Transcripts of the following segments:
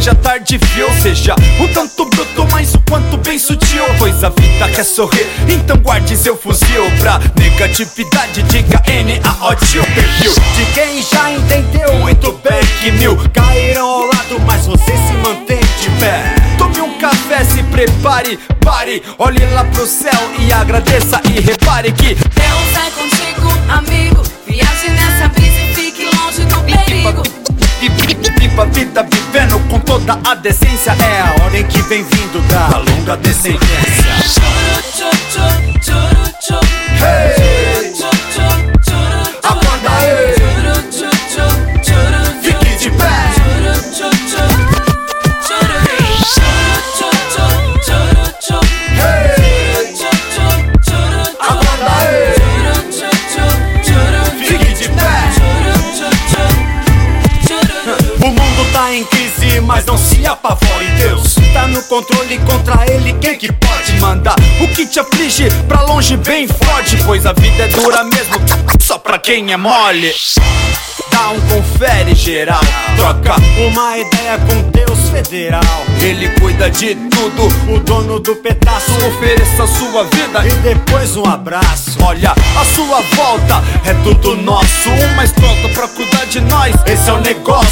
seja tarde ou Seja o tanto bruto, mas o quanto bem sutil. Pois a vida quer sorrir, então guarde seu fuzil. Pra negatividade diga N-A-O tio. Perfil de quem já entendeu muito bem que mil Cairão ao lado, mas você se mantém de pé. Tome um café, se prepare, pare. Olhe lá pro céu e agradeça e repare que Deus é contigo, amigo. Com toda a decência. É a hora em que vem vindo da longa descendência mas não se apavore Deus. Tá no controle contra ele Quem que pode mandar? O que te aflige pra longe bem forte Pois a vida é dura mesmo, só pra quem é mole. Dá um confere geral. Troca uma ideia com Deus federal. Ele cuida de tudo, o dono do pedaço. Ofereça sua vida e depois um abraço. Olha, a sua volta é tudo nosso. Uma escolta pra cuidar de nós, esse é o negócio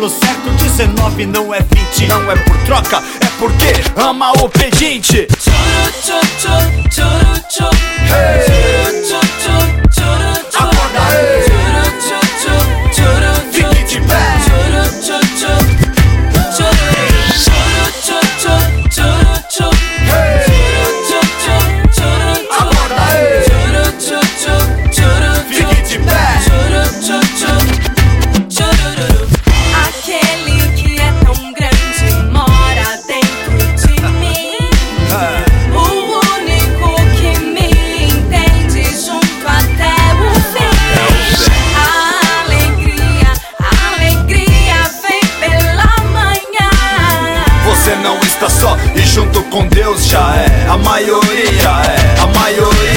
pelo certo, 19 não é 20, não é por troca, é porque ama o pedinte. Hey! junto com Deus já é a maioria, é a maioria.